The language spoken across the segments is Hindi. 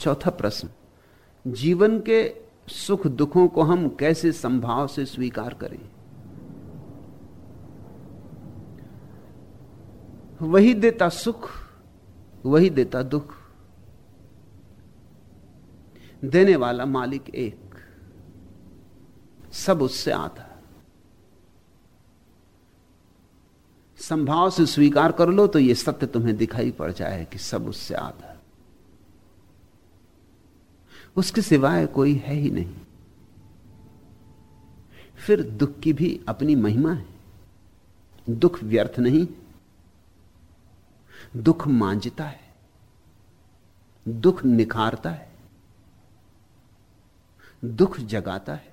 चौथा प्रश्न, जीवन के सुख दुखों को हम कैसे संभाव से स्वीकार करें? वही देता सुख, वही देता दुख। देने वाला मालिक एक, सब उससे आता संभाव से स्वीकार कर लो तो यह सत्य तुम्हें दिखाई पड़ जाए कि सब उससे आता उसके सिवाय कोई है ही नहीं। फिर दुख की भी अपनी महिमा है। दुख व्यर्थ नहीं, दुख मांझता है, दुख निखारता है, दुख जगाता है,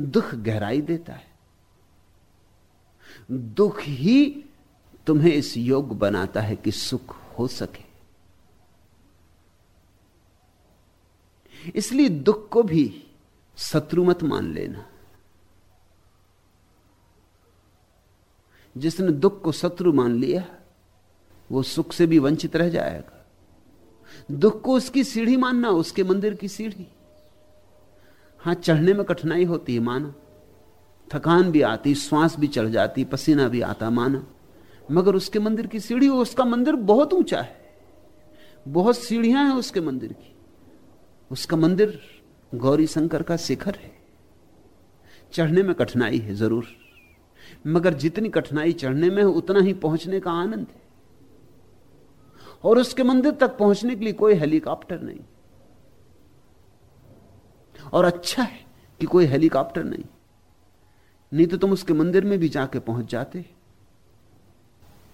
दुख गहराई देता है। दुख ही तुम्हें इस योग बनाता है कि सुख हो सके। इसलिए दुख को भी शत्रु मत मान लेना। जिसने दुख को शत्रु मान लिया, वो सुख से भी वंचित रह जाएगा। दुख को उसकी सीढ़ी मानना, उसके मंदिर की सीढ़ी। हाँ, चढ़ने में कठिनाई होती है, माना। थकान भी आती, श्वास भी चढ़ जाती, पसीना भी आता, माना। मगर उसके मंदिर की सीढ़ी, उसका मंदिर बहुत ऊँचा है। बहुत सीढ़ियाँ हैं उसके मंदिर की। उसका मंदिर गौरी शंकर का शिखर है। चढ़ने में कठिनाई है ज़रूर, मगर जितनी कठिनाई चढ़ने में है, उतना ही पहुँचने का आनंद है। और उसके मंदिर तक पहुँचने के लिए कोई हेलीकॉप्टर नहीं। और अच्छा है कि कोई हेलीकॉप्टर नहीं। नहीं तो तुम उसके मंदिर में भी जाके पहुँच जाते,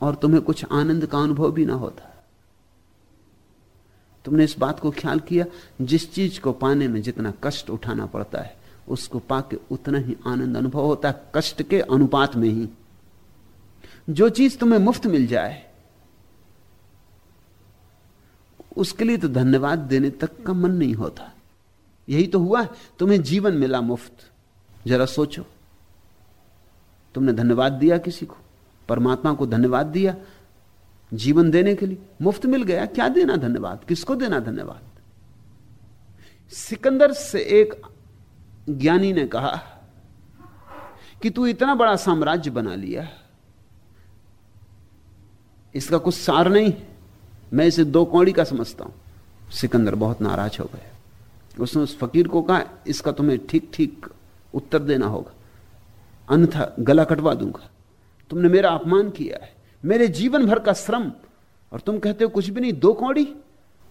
और तुम्हें कुछ आनंद का अनुभव भी ना होता। तुमने इस बात को ख्याल किया, जिस चीज़ को पाने में जितना कष्ट उठाना पड़ता है, उसको पाके उतना ही आनंद अनुभव होता है, कष्ट के अनुपात में ही। जो चीज़ तुम्हें मुफ़्त मिल जाए, उसके लिए तो धन्यवाद देने तक का मन नहीं होता। यही तो हुआ, तुम्हें जीवन मिला मुफ़्त। जरा सोचो, तुमने धन्यवाद दिया किसी को, परमात्मा को धन्यवाद दिया जीवन देने के लिए मुफ़्त मिल गया। क्या देना धन्यवाद? किसको देना धन्यवाद? सिकंदर से एक ज्ञानी ने कहा कि तू इतना बड़ा साम्राज्य बना लिया, इसका कुछ सार नहीं। मैं इसे दो कौड़ी का समझता हूँ। सिकंदर बहुत नाराज़ हो गया। उसने उस फकीर को कहा, इसका तुम्हें ठीक ठीक उत्तर देना होगा। अन्यथा गला कटवा दूँगा। तुमने मेरा अपमान किया है। मेरे जीवन भर का श्रम। और तुम कहते हो, कुछ भी नहीं, दो कौड़ी?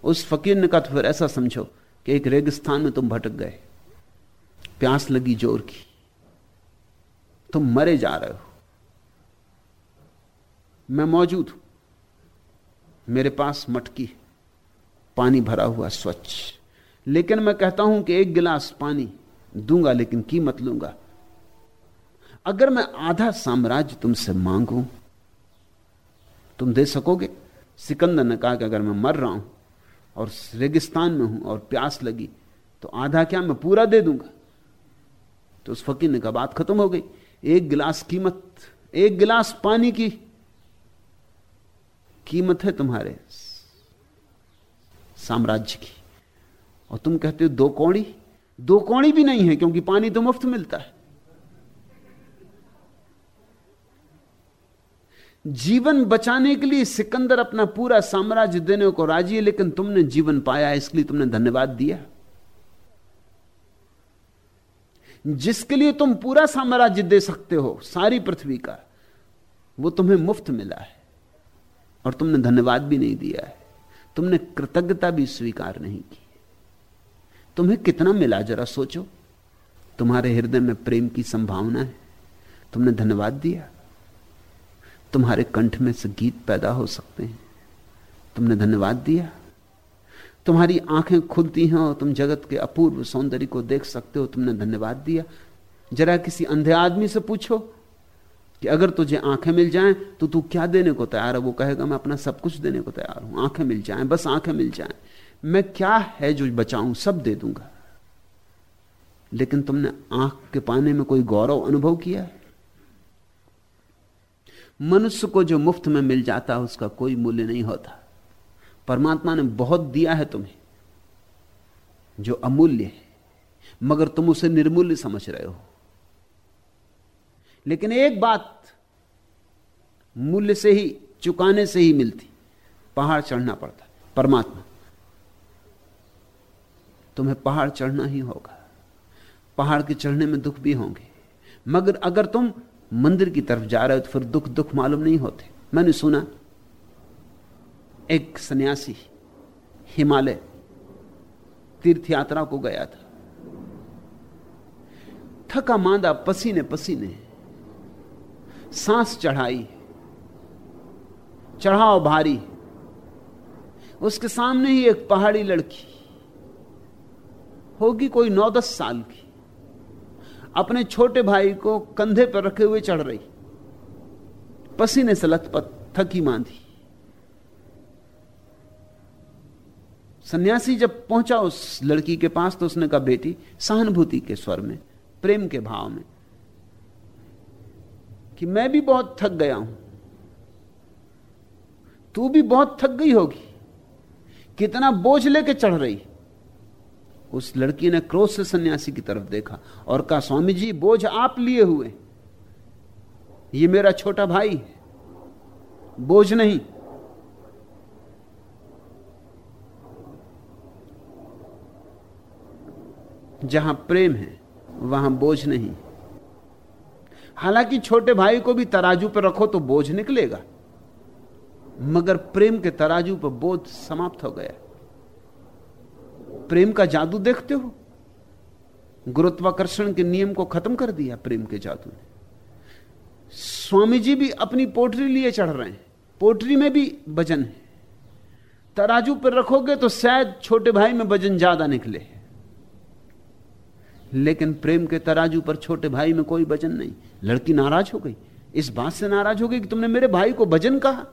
उस फकीर ने कहा तो फिर ऐसा समझो कि एक रेगिस्तान में तुम भटक गए। प्यास लगी ज़ोर की। तुम मरे जा रहे हो। मैं मौजूद हूँ। मेरे पास मटकी, पानी भरा हुआ स्वच्छ। लेकिन मैं कहता हूँ कि एक गिलास पानी दूँगा, लेकिन कीमत लूँगा। अगर मैं आधा साम्राज्य तुमसे मांगू तुम दे सकोगे? सिकंदर ने कहा कि अगर मैं मर रहा हूँ और रेगिस्तान में हूँ और प्यास लगी तो आधा क्या मैं पूरा दे दूँगा? तो उस फकीर ने कहा, बात खत्म हो गई। एक गिलास कीमत, एक गिलास पानी की कीमत है तुम्हारे साम्राज्य की। और तुम कहते हो, दो कौड़ी? दो कौड़ी भी नहीं है, क्योंकि पानी तो मुफ़्त मिलता है। जीवन बचाने के लिए सिकंदर अपना पूरा साम्राज्य देने को राज़ी है, लेकिन तुमने जीवन पाया, इसके लिए तुमने धन्यवाद दिया। जिसके लिए तुम पूरा साम्राज्य दे सकते हो, सारी पृथ्वी का, वो तुम्हें मुफ़्त मिला है, और तुमने धन्यवाद भी नहीं दिया है। तुमने कृतज्ञता भी स्वीकार नहीं की। तुम्हें कितना मिला, जरा सोचो। तुम्हारे हृदय में प्रेम की संभावना है। तुमने धन्यवाद दिया। तुम्हारे कंठ में से गीत पैदा हो सकते हैं। तुमने धन्यवाद दिया। तुम्हारी आँखें खुलती हैं और तुम जगत के अपूर्व सौंदर्य को देख सकते हो। तुमने धन्यवाद दिया। जरा किसी अंधे आदमी से पूछो कि अगर तुझे आँखें मिल जाएँ तो तू क्या देने को तैयार है? वो कहेगा, मैं अपना सब कुछ देने को तैयार हूँ। आँखें मिल जाएँ, बस आँखें मिल जाएँ। मैं क्या है जो बचाऊं? सब दे दूँगा। लेकिन तुमने आँख के पाने में कोई गौरव अनुभव किया? है मनुष्य को जो मुफ़्त में मिल जाता है, उसका कोई मूल्य नहीं होता। परमात्मा ने बहुत दिया है तुम्हें, जो अमूल्य है, मगर तुम उसे निर्मूल्य समझ रहे हो। लेकिन एक बात मूल्य से ही, चुकाने से ही मिलती, पहाड़ चढ़ना पड़ता परमात्मा, तुम्हें पहाड़ चढ़ना ही होगा। पहाड़ के चढ़ने में दुख भी होंगे, मगर अगर तुम मंदिर की तरफ़ जा रहे हो तो फिर दुख दुख मालूम नहीं होते। मैंने सुना, एक सन्यासी हिमालय तीर्थ यात्रा को गया था। थका मांदा पसीने पसीने, सांस चढ़ाई, चढ़ाव भारी, उसके सामने ही एक पहाड़ी लड़की, होगी कोई नौ दस साल की। अपने छोटे भाई को कंधे पर रखे हुए चढ़ रही। पसीने से लथपथ थकी मांधी। सन्यासी जब पहुँचा उस लड़की के पास तो उसने कहा, बेटी, सहानुभूति के स्वर में, प्रेम के भाव में, कि मैं भी बहुत थक गया हूँ। तू भी बहुत थक गई होगी। कितना बोझ लेके चढ़ रही। उस लड़की ने क्रोध से सन्यासी की तरफ़ देखा और कहा स्वामी जी बोझ आप लिए हुए। ये मेरा छोटा भाई बोझ नहीं। जहाँ प्रेम है, वहाँ बोझ नहीं। हालाँकि छोटे भाई को भी तराजू पर रखो तो बोझ निकलेगा, मगर प्रेम के तराजू पर बोझ समाप्त हो गया। प्रेम का जादू देखते हो? गुरुत्वाकर्षण के नियम को खत्म कर दिया प्रेम के जादू ने। स्वामी जी भी अपनी पोटरी लिए चढ़ रहे हैं। पोटरी में भी वज़न है। तराजू पर रखोगे तो शायद छोटे भाई में वज़न ज़्यादा निकले लेकिन प्रेम के तराजू पर छोटे भाई में कोई वज़न नहीं। लड़की नाराज़ हो गई। इस बात से नाराज़ हो गई कि तुमने मेरे भाई को वज़न कहा।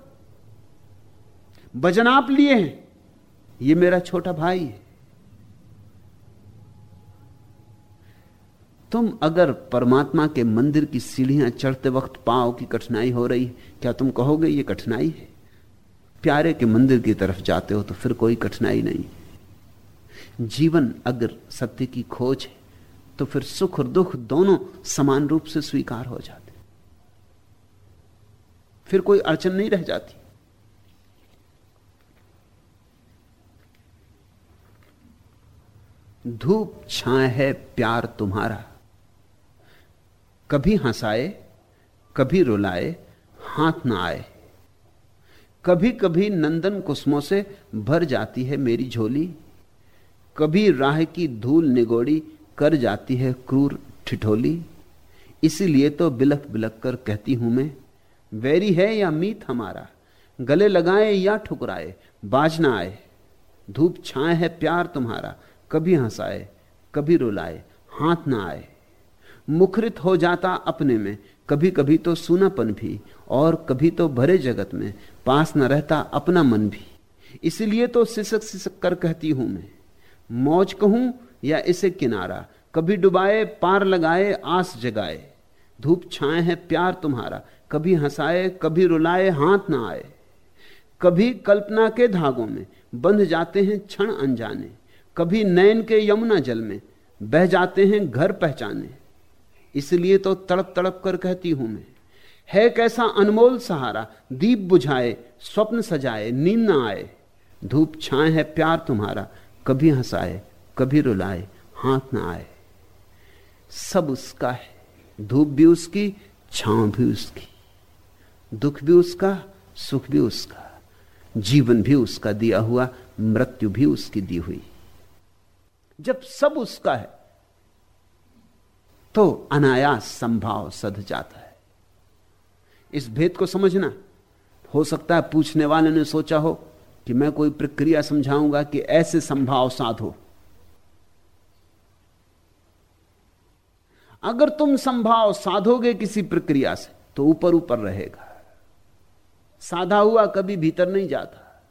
वज़न आप लिए हैं। ये मेरा छोटा भाई है। तुम अगर परमात्मा के मंदिर की सीढ़ियाँ चढ़ते वक्त पाओ की कठिनाई हो रही, क्या तुम कहोगे ये कठिनाई है? प्यारे के मंदिर की तरफ़ जाते हो तो फिर कोई कठिनाई नहीं। जीवन अगर सत्य की खोज है तो फिर सुख और दुख दोनों समान रूप से स्वीकार हो जाते। फिर कोई अड़चन नहीं रह जाती। धूप छाए है प्यार तुम्हारा कभी हंसाए, कभी रुलाए, हाथ ना आए। कभी कभी नंदन कुसमों से भर जाती है मेरी झोली, कभी राह की धूल निगोड़ी कर जाती है क्रूर ठिठोली। इसीलिए तो बिलख बिलख कर कहती हूँ मैं, वैरी है या मीत हमारा? गले लगाए या ठुकराए? बाज ना आए। धूप छाए है प्यार तुम्हारा। कभी हंसाए, कभी रुलाए, हाथ ना आए। मुखरित हो जाता अपने में। कभी कभी तो सूनापन भी, और कभी तो भरे जगत में। पास न रहता अपना मन भी। इसलिए तो सिसक सिसक कर कहती हूँ मैं। मौज कहूँ या इसे किनारा। कभी डुबाए, पार लगाए, आस जगाए। धूप छाए है प्यार तुम्हारा। कभी हंसाए, कभी रुलाए, हाथ ना आए। कभी कल्पना के धागों में बंध जाते हैं क्षण अनजाने। कभी नयन के यमुना जल में बह जाते हैं घर पहचाने। इसलिए तो तड़प तड़प कर कहती हूँ मैं, है कैसा अनमोल सहारा, दीप बुझाए, स्वप्न सजाए, नींद ना आए। धूप छाए है प्यार तुम्हारा, कभी हंसाए, कभी रुलाए, हाथ ना आए। सब उसका है, धूप भी उसकी, छांव भी उसकी, दुख भी उसका, सुख भी उसका, जीवन भी उसका दिया हुआ, मृत्यु भी उसकी दी हुई। जब सब उसका है तो अनायास संभाव सध जाता है। इस भेद को समझना। हो सकता है पूछने वाले ने सोचा हो कि मैं कोई प्रक्रिया समझाऊँगा कि ऐसे संभाव साधो अगर तुम संभाव साधोगे किसी प्रक्रिया से तो ऊपर ऊपर रहेगा। साधा हुआ कभी भीतर नहीं जाता।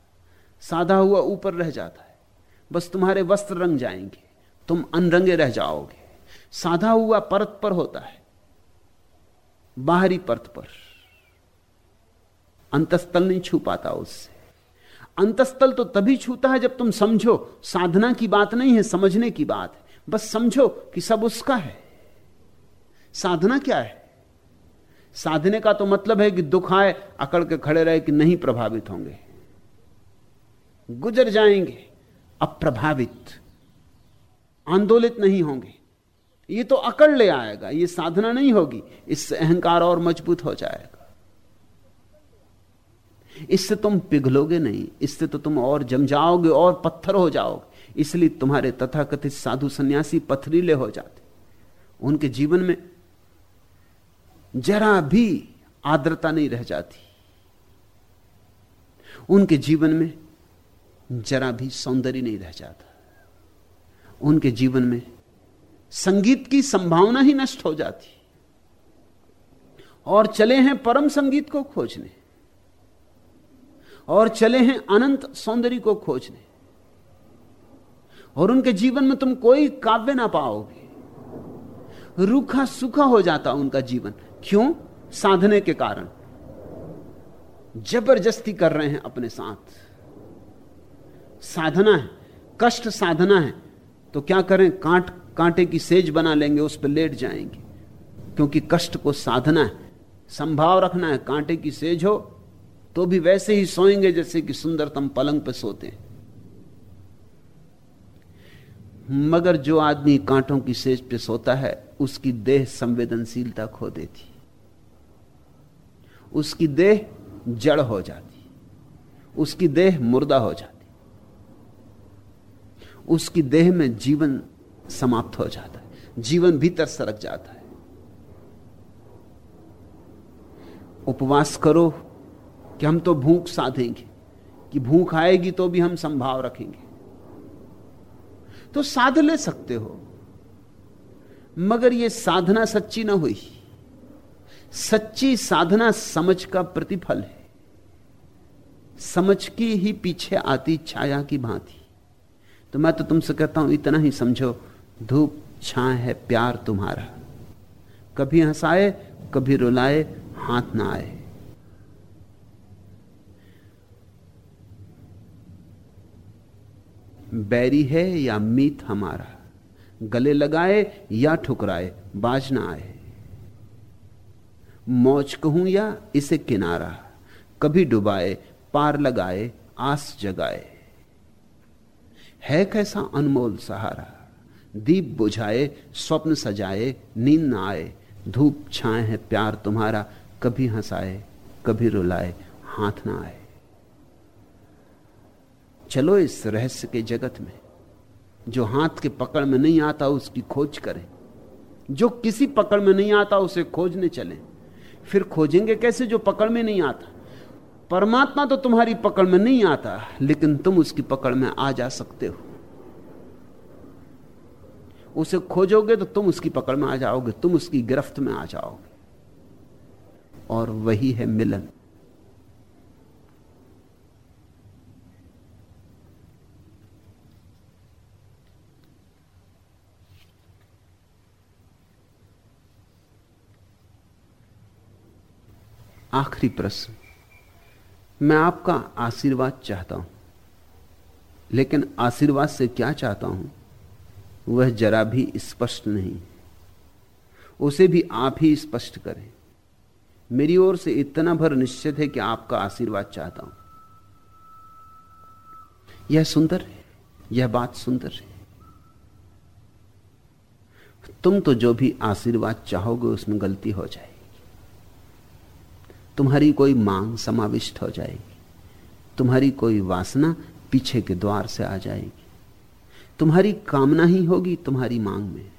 साधा हुआ ऊपर रह जाता है। बस तुम्हारे वस्त्र रंग जाएँगे। तुम अनरंगे रह जाओगे। साधा हुआ परत पर होता है, बाहरी परत पर। अंतस्थल नहीं छू पाता उससे। अंतस्थल तो तभी छूता है जब तुम समझो साधना की बात नहीं है, समझने की बात है। बस समझो कि सब उसका है। साधना क्या है? साधने का तो मतलब है कि दुख आए, अकड़ के खड़े रहे कि नहीं प्रभावित होंगे। गुजर जाएँगे, अप्रभावित, आंदोलित नहीं होंगे। ये तो अकड़ ले आएगा, ये साधना नहीं होगी, इससे अहंकार और मज़बूत हो जाएगा। इससे तुम पिघलोगे नहीं, इससे तो तुम और जम जाओगे और पत्थर हो जाओगे, इसलिए तुम्हारे तथाकथित साधु सन्यासी पथरीले हो जाते। उनके जीवन में जरा भी आर्द्रता नहीं रह जाती। उनके जीवन में जरा भी सौंदर्य नहीं रह जाता। उनके जीवन में संगीत की संभावना ही नष्ट हो जाती। और चले हैं परम संगीत को खोजने। और चले हैं अनंत सौंदर्य को खोजने। और उनके जीवन में तुम कोई काव्य ना पाओगे। रूखा सूखा हो जाता उनका जीवन। क्यों? साधने के कारण। ज़बरदस्ती कर रहे हैं अपने साथ। साधना है, कष्ट साधना है तो क्या करें? कांट कांटे की सेज बना लेंगे, उस पर लेट जाएँगे। क्योंकि कष्ट को साधना है, संभाव रखना है, कांटे की सेज हो तो भी वैसे ही सोएँगे जैसे कि सुंदरतम पलंग पर सोते हैं। मगर जो आदमी कांटों की सेज पे सोता है, उसकी देह संवेदनशीलता खो देती। उसकी देह जड़ हो जाती। उसकी देह मुर्दा हो जाती। उसकी देह में जीवन समाप्त हो जाता है। जीवन भीतर सरक जाता है। उपवास करो कि हम तो भूख साधेंगे। कि भूख आएगी तो भी हम संभाव रखेंगे। तो साध ले सकते हो। मगर यह साधना सच्ची ना हुई। सच्ची साधना समझ का प्रतिफल है। समझ की ही पीछे आती छाया की भांति। तो मैं तो तुमसे कहता हूँ, इतना ही समझो। धूप छाए है प्यार तुम्हारा। कभी हंसाए, कभी रुलाए, हाथ ना आए। बैरी है या मीत हमारा? गले लगाए या ठुकराए, बाज ना आए। मौज कहूँ या इसे किनारा? कभी डुबाए, पार लगाए, आस जगाए। है कैसा अनमोल सहारा? दीप बुझाए, स्वप्न सजाए, नींद ना आए। धूप छाए है प्यार तुम्हारा, कभी हंसाए, कभी रुलाए, हाथ ना आए। चलो इस रहस्य के जगत में, जो हाथ के पकड़ में नहीं आता उसकी खोज करें। जो किसी पकड़ में नहीं आता उसे खोजने चले। फिर खोजेंगे कैसे जो पकड़ में नहीं आता? परमात्मा तो तुम्हारी पकड़ में नहीं आता, लेकिन तुम उसकी पकड़ में आ जा सकते हो। उसे खोजोगे तो तुम उसकी पकड़ में आ जाओगे, तुम उसकी गिरफ्त में आ जाओगे। और वही है मिलन। आखिरी प्रश्न। मैं आपका आशीर्वाद चाहता हूँ, लेकिन आशीर्वाद से क्या चाहता हूँ? वह जरा भी स्पष्ट नहीं। उसे भी आप ही स्पष्ट करें। मेरी ओर से इतना भर निश्चित है कि आपका आशीर्वाद चाहता हूँ। यह सुंदर है, यह बात सुंदर है। तुम तो जो भी आशीर्वाद चाहोगे उसमें गलती हो जाएगी। तुम्हारी कोई मांग समाविष्ट हो जाएगी। तुम्हारी कोई वासना पीछे के द्वार से आ जाएगी। तुम्हारी कामना ही होगी तुम्हारी मांग में।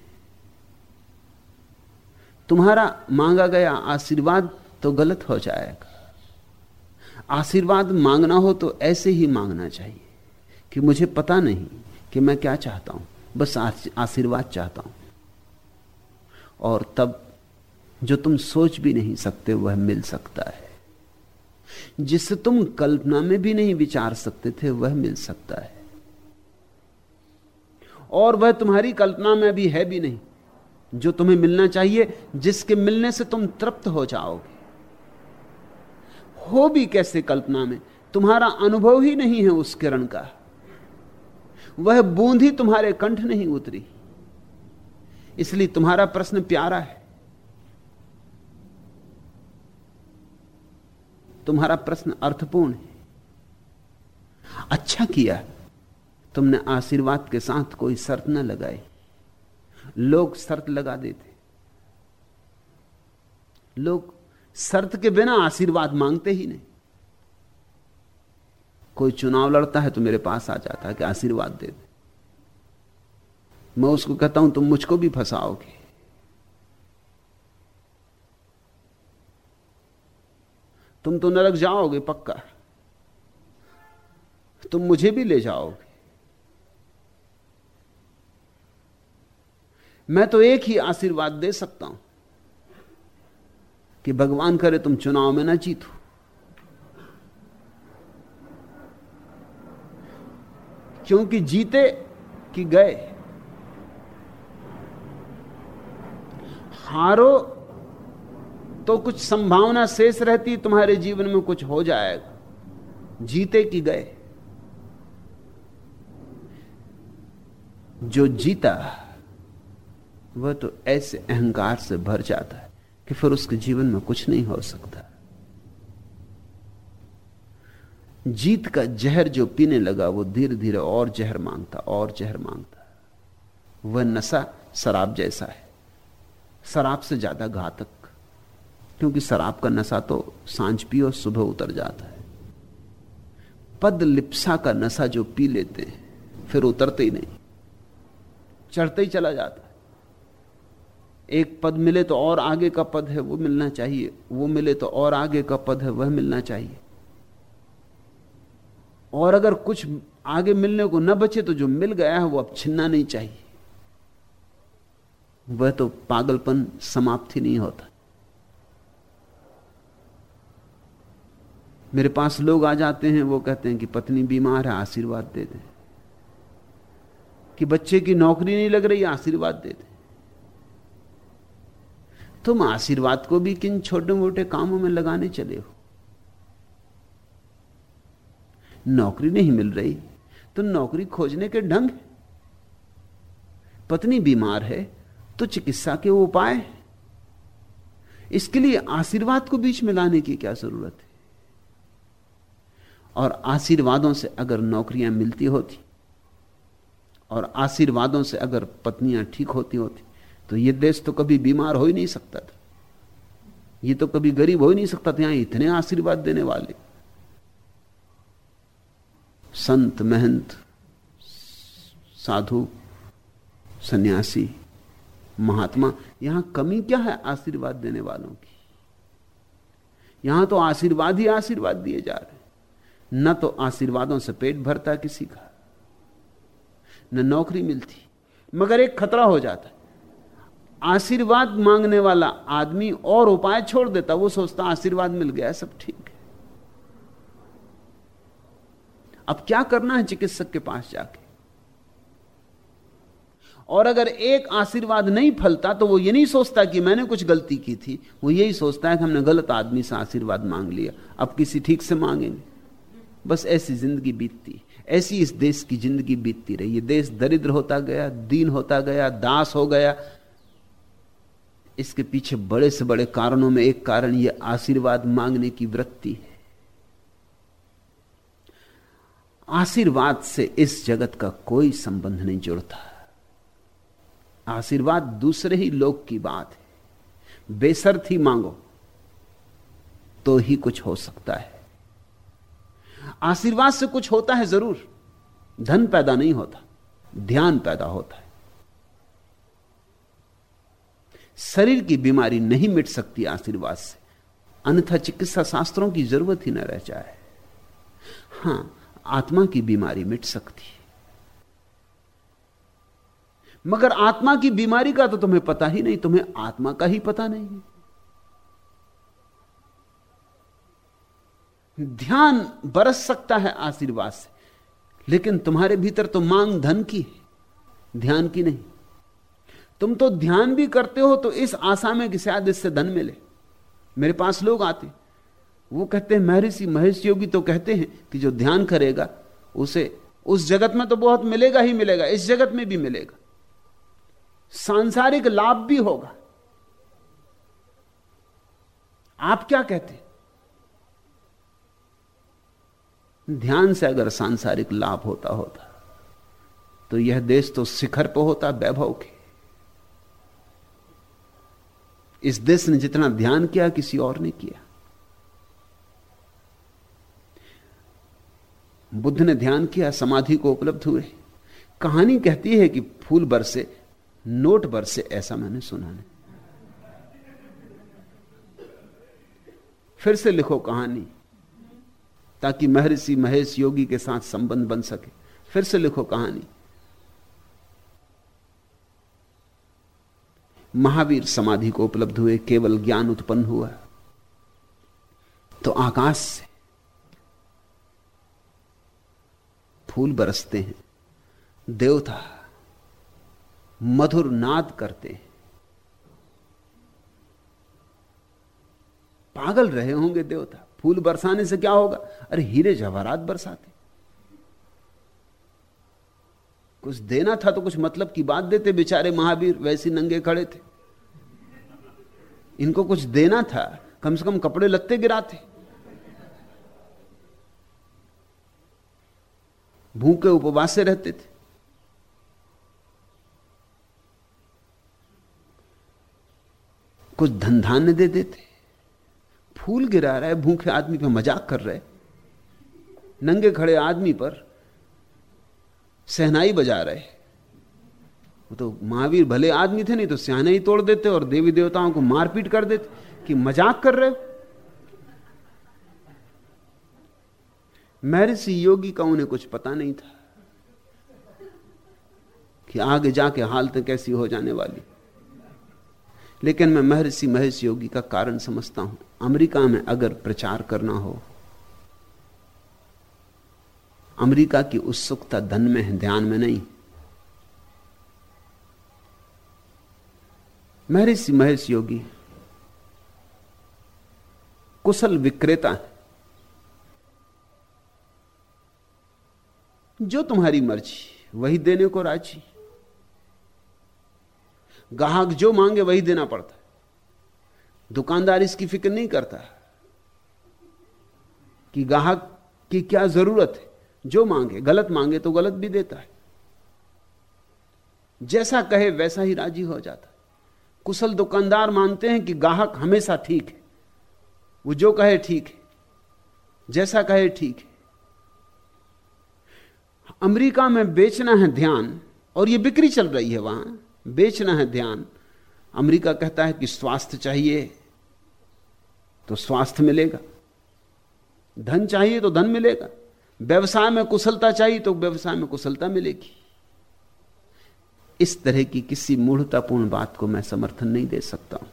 तुम्हारा मांगा गया आशीर्वाद तो गलत हो जाएगा। आशीर्वाद मांगना हो तो ऐसे ही मांगना चाहिए कि मुझे पता नहीं कि मैं क्या चाहता हूँ। बस आशीर्वाद चाहता हूँ। और तब जो तुम सोच भी नहीं सकते वह मिल सकता है। जिससे तुम कल्पना में भी नहीं विचार सकते थे वह मिल सकता है। और वह तुम्हारी कल्पना में भी है भी नहीं, जो तुम्हें मिलना चाहिए, जिसके मिलने से तुम तृप्त हो जाओगे। हो भी कैसे कल्पना में? तुम्हारा अनुभव ही नहीं है उस किरण का। वह बूंद ही तुम्हारे कंठ नहीं उतरी। इसलिए तुम्हारा प्रश्न प्यारा है। तुम्हारा प्रश्न अर्थपूर्ण है। अच्छा किया। तुमने आशीर्वाद के साथ कोई शर्त न लगाई। लोग शर्त लगा देते। लोग शर्त के बिना आशीर्वाद मांगते ही नहीं। कोई चुनाव लड़ता है तो मेरे पास आ जाता है कि आशीर्वाद दे दे। मैं उसको कहता हूँ, तुम मुझको भी फंसाओगे। तुम तो नरक जाओगे पक्का। तुम मुझे भी ले जाओगे। मैं तो एक ही आशीर्वाद दे सकता हूँ कि भगवान करे तुम चुनाव में ना जीतो। क्योंकि जीते कि गए, हारो तो कुछ संभावना शेष रहती, तुम्हारे जीवन में कुछ हो जाएगा। जीते कि गए, जो जीता वह तो ऐसे अहंकार से भर जाता है कि फिर उसके जीवन में कुछ नहीं हो सकता। जीत का जहर जो पीने लगा, वो धीरे धीरे और जहर माँगता, और जहर माँगता। वह नशा शराब जैसा है। शराब से ज़्यादा घातक, क्योंकि शराब का नशा तो साँझ पियो, सुबह उतर जाता है। पद लिप्सा का नशा जो पी लेते हैं, फिर उतरते ही नहीं। चढ़ते ही चला जाता एक पद मिले तो और आगे का पद है, वो मिलना चाहिए। वो मिले तो और आगे का पद है, वह मिलना चाहिए। और अगर कुछ आगे मिलने को न बचे तो जो मिल गया है, वो अब छिनना नहीं चाहिए। वह तो पागलपन समाप्त ही नहीं होता। मेरे पास लोग आ जाते हैं, वो कहते हैं कि पत्नी बीमार है, आशीर्वाद दे दे। कि बच्चे की नौकरी नहीं लग रही, आशीर्वाद दे दे। तुम आशीर्वाद को भी किन छोटे मोटे कामों में लगाने चले हो? नौकरी नहीं मिल रही तो नौकरी खोजने के ढंग पत्नी बीमार है तो चिकित्सा के उपाय इसके लिए आशीर्वाद को बीच में लाने की क्या ज़रूरत है? और आशीर्वादों से अगर नौकरियाँ मिलती होती, और आशीर्वादों से अगर पत्नियाँ ठीक होती होती तो ये देश तो कभी बीमार हो ही नहीं सकता था। ये तो कभी गरीब हो ही नहीं सकता था। यहाँ इतने आशीर्वाद देने वाले। संत, महंत, साधु, सन्यासी, महात्मा, यहाँ कमी क्या है आशीर्वाद देने वालों की? यहाँ तो आशीर्वाद ही आशीर्वाद दिए जा रहे न तो आशीर्वादों से पेट भरता किसी का, न नौकरी मिलती, मगर एक खतरा हो जाता है। आशीर्वाद मांगने वाला आदमी और उपाय छोड़ देता, वो सोचता, आशीर्वाद मिल गया, सब ठीक है। अब क्या करना है चिकित्सक के पास जाके? और अगर एक आशीर्वाद नहीं फलता तो वो ये नहीं सोचता कि मैंने कुछ गलती की थी। वो यही सोचता है कि हमने गलत आदमी से आशीर्वाद मांग लिया, अब किसी ठीक से मांगेंगे। बस ऐसी ज़िंदगी बीतती, ऐसी इस देश की ज़िंदगी बीतती रही। ये देश दरिद्र होता गया, दीन होता गया, दास हो गया इसके पीछे बड़े से बड़े कारणों में एक कारण यह आशीर्वाद मांगने की वृत्ति है। आशीर्वाद से इस जगत का कोई संबंध नहीं जुड़ता। आशीर्वाद दूसरे ही लोग की बात है। बेसर्त ही मांगो तो ही कुछ हो सकता है। आशीर्वाद से कुछ होता है ज़रूर। धन पैदा नहीं होता, ध्यान पैदा होता है। शरीर की बीमारी नहीं मिट सकती आशीर्वाद से। अन्यथा चिकित्सा शास्त्रों की ज़रूरत ही न रह जाए। हाँ, आत्मा की बीमारी मिट सकती है। मगर आत्मा की बीमारी का तो तुम्हें पता ही नहीं, तुम्हें आत्मा का ही पता नहीं ध्यान बरस सकता है आशीर्वाद से, लेकिन तुम्हारे भीतर तो मांग धन की है, ध्यान की नहीं। तुम तो ध्यान भी करते हो तो इस आशा में कि शायद इससे धन मिले। मेरे पास लोग आते वो कहते हैं, महर्षि महेश योगी तो कहते हैं कि जो ध्यान करेगा, उसे उस जगत में तो बहुत मिलेगा ही मिलेगा, इस जगत में भी मिलेगा। सांसारिक लाभ भी होगा। आप क्या कहते ध्यान से अगर सांसारिक लाभ होता होता तो यह देश तो शिखर पर होता, वैभव के। इस देश ने जितना ध्यान किया, किसी और ने किया। बुद्ध ने ध्यान किया, समाधि को उपलब्ध हुए। कहानी कहती है कि फूल बरसे, नोट बरसे, ऐसा मैंने सुना नहीं फिर से लिखो कहानी, ताकि महर्षि महेश योगी के साथ संबंध बन सके। फिर से लिखो कहानी। महावीर समाधि को उपलब्ध हुए, केवल ज्ञान उत्पन्न हुआ। तो आकाश से फूल बरसते हैं, देवता मधुर नाद करते हैं। पागल रहे होंगे देवता, फूल बरसाने से क्या होगा? अरे हीरे जवाहरात बरसाते कुछ देना था तो कुछ मतलब की बात देते बेचारे महावीर, वैसे नंगे खड़े थे। इनको कुछ देना था, कम से कम कपड़े लत्ते गिराते। भूखे उपवास से रहते थे। कुछ धन धान्य दे देते। फूल गिरा रहा भूखे आदमी पर मज़ाक कर रहे। नंगे खड़े आदमी पर सहनाई बजा रहे। वो तो महावीर भले आदमी थे नहीं तो सहनाई तोड़ देते और देवी देवताओं को मारपीट कर देते। कि मज़ाक कर रहे हो? महर्षि योगी का उन्हें कुछ पता नहीं था कि आगे जाके हालत कैसी हो जाने वाली। लेकिन मैं महर्षि महेश योगी का कारण समझता हूँ। अमेरिका में अगर प्रचार करना हो अमेरिका की उत्सुकता धन में है, ध्यान में नहीं। महर्षि महेश योगी, कुशल विक्रेता है। जो तुम्हारी मर्ज़ी, वही देने को राज़ी। ग्राहक जो मांगे, वही देना पड़ता है। दुकानदार इसकी फ़िक्र नहीं करता कि ग्राहक की क्या ज़रूरत है। जो मांगे, गलत मांगे तो गलत भी देता है। जैसा कहे वैसा ही राज़ी हो जाता है। कुशल दुकानदार मानते हैं कि ग्राहक हमेशा ठीक है। वो जो कहे ठीक है, जैसा कहे ठीक है। अमेरिका में बेचना है ध्यान, और ये बिक्री चल रही है वहाँ, बेचना है ध्यान। अमेरिका कहता है कि स्वास्थ्य चाहिए तो स्वास्थ्य मिलेगा। धन चाहिए तो धन मिलेगा। व्यवसाय में कुशलता चाहिए तो व्यवसाय में कुशलता मिलेगी। इस तरह की किसी मूढ़तापूर्ण बात को मैं समर्थन नहीं दे सकता हूँ।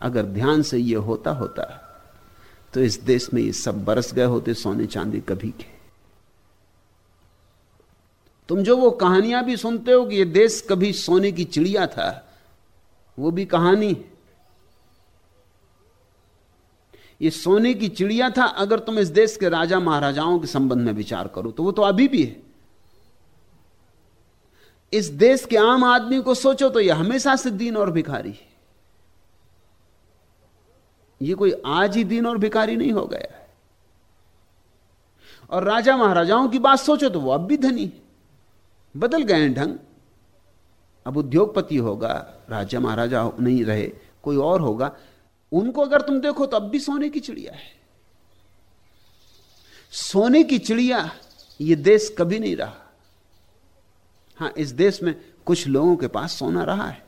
अगर ध्यान से यह होता होता तो इस देश में ये सब बरस गए होते सोने चांदी कभी के। तुम जो वो कहानियाँ भी सुनते हो कि ये देश कभी सोने की चिड़िया था, वो भी कहानी ये सोने की चिड़िया था, अगर तुम इस देश के राजा महाराजाओं के संबंध में विचार करो तो वो तो अभी भी है। इस देश के आम आदमी को सोचो तो यह हमेशा से दीन और भिखारी है। ये कोई आज ही दीन और भिखारी नहीं हो गया और राजा महाराजाओं की बात सोचो तो वो अब भी धनी बदल गए हैं ढंग। अब उद्योगपति होगा, राजा महाराजा नहीं रहे, कोई और होगा। उनको अगर तुम देखो तो अब भी सोने की चिड़िया है। सोने की चिड़िया ये देश कभी नहीं रहा। हाँ, इस देश में कुछ लोगों के पास सोना रहा है।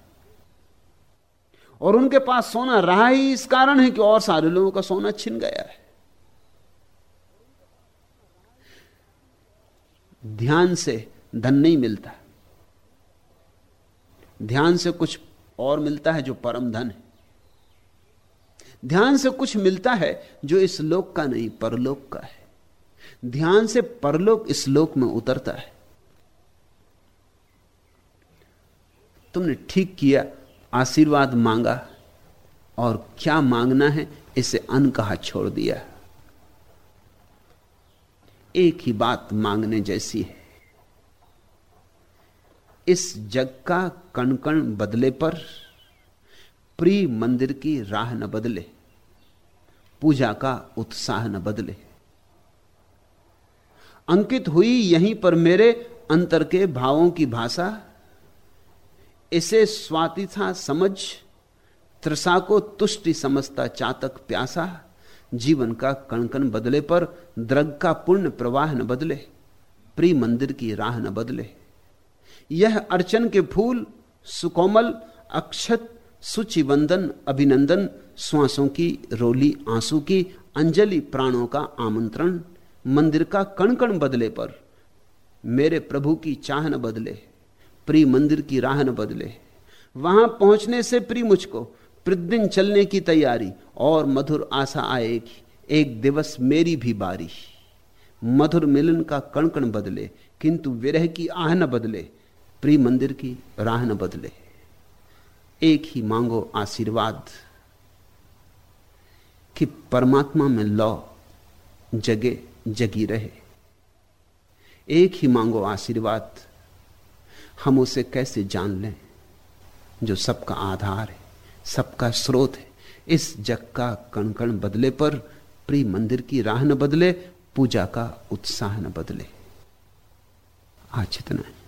और उनके पास सोना रहा ही इस कारण है कि और सारे लोगों का सोना छिन गया है। ध्यान से धन नहीं मिलता। ध्यान से कुछ और मिलता है जो परम धन है। ध्यान से कुछ मिलता है जो इस लोक का नहीं, परलोक का है। ध्यान से परलोक इस लोक में उतरता है। तुमने ठीक किया, आशीर्वाद मांगा और क्या मांगना है, इसे अन कहा छोड़ दिया। एक ही बात मांगने जैसी है। इस जग का कण कण बदले पर प्रिय मंदिर की राह न बदले, पूजा का उत्साह न बदले। अंकित हुई यहीं पर मेरे अंतर के भावों की भाषा, इसे स्वाति था समझ, त्रसा को तुष्टि समझता चातक प्यासा, जीवन का कण कण बदले पर द्रग का पुण्य प्रवाह न बदले, प्री मंदिर की राह न बदले। यह अर्चन के फूल सुकोमल अक्षत सुचि वंदन अभिनंदन, श्वासों की रोली, आँसू की अंजलि, प्राणों का आमंत्रण, मंदिर का कण कण बदले पर, मेरे प्रभु की चाह न बदले प्रिय मंदिर की राह न बदले। वहाँ पहुँचने से प्री मुझको, प्रतिदिन चलने की तैयारी, और मधुर आशा आएगी, एक दिवस मेरी भी बारी। मधुर मिलन का कण कण बदले, किंतु विरह की आह न बदले प्रिय मंदिर की राह न बदले। एक ही मांगो आशीर्वाद कि परमात्मा में लौ, जगे, जगी रहे। एक ही मांगो आशीर्वाद, हम उसे कैसे जान लें, जो सबका आधार है, सबका स्रोत है। इस जग का कण कण बदले पर, प्रिय मंदिर की राह न बदले, पूजा का उत्साह न बदले। आज इतना है।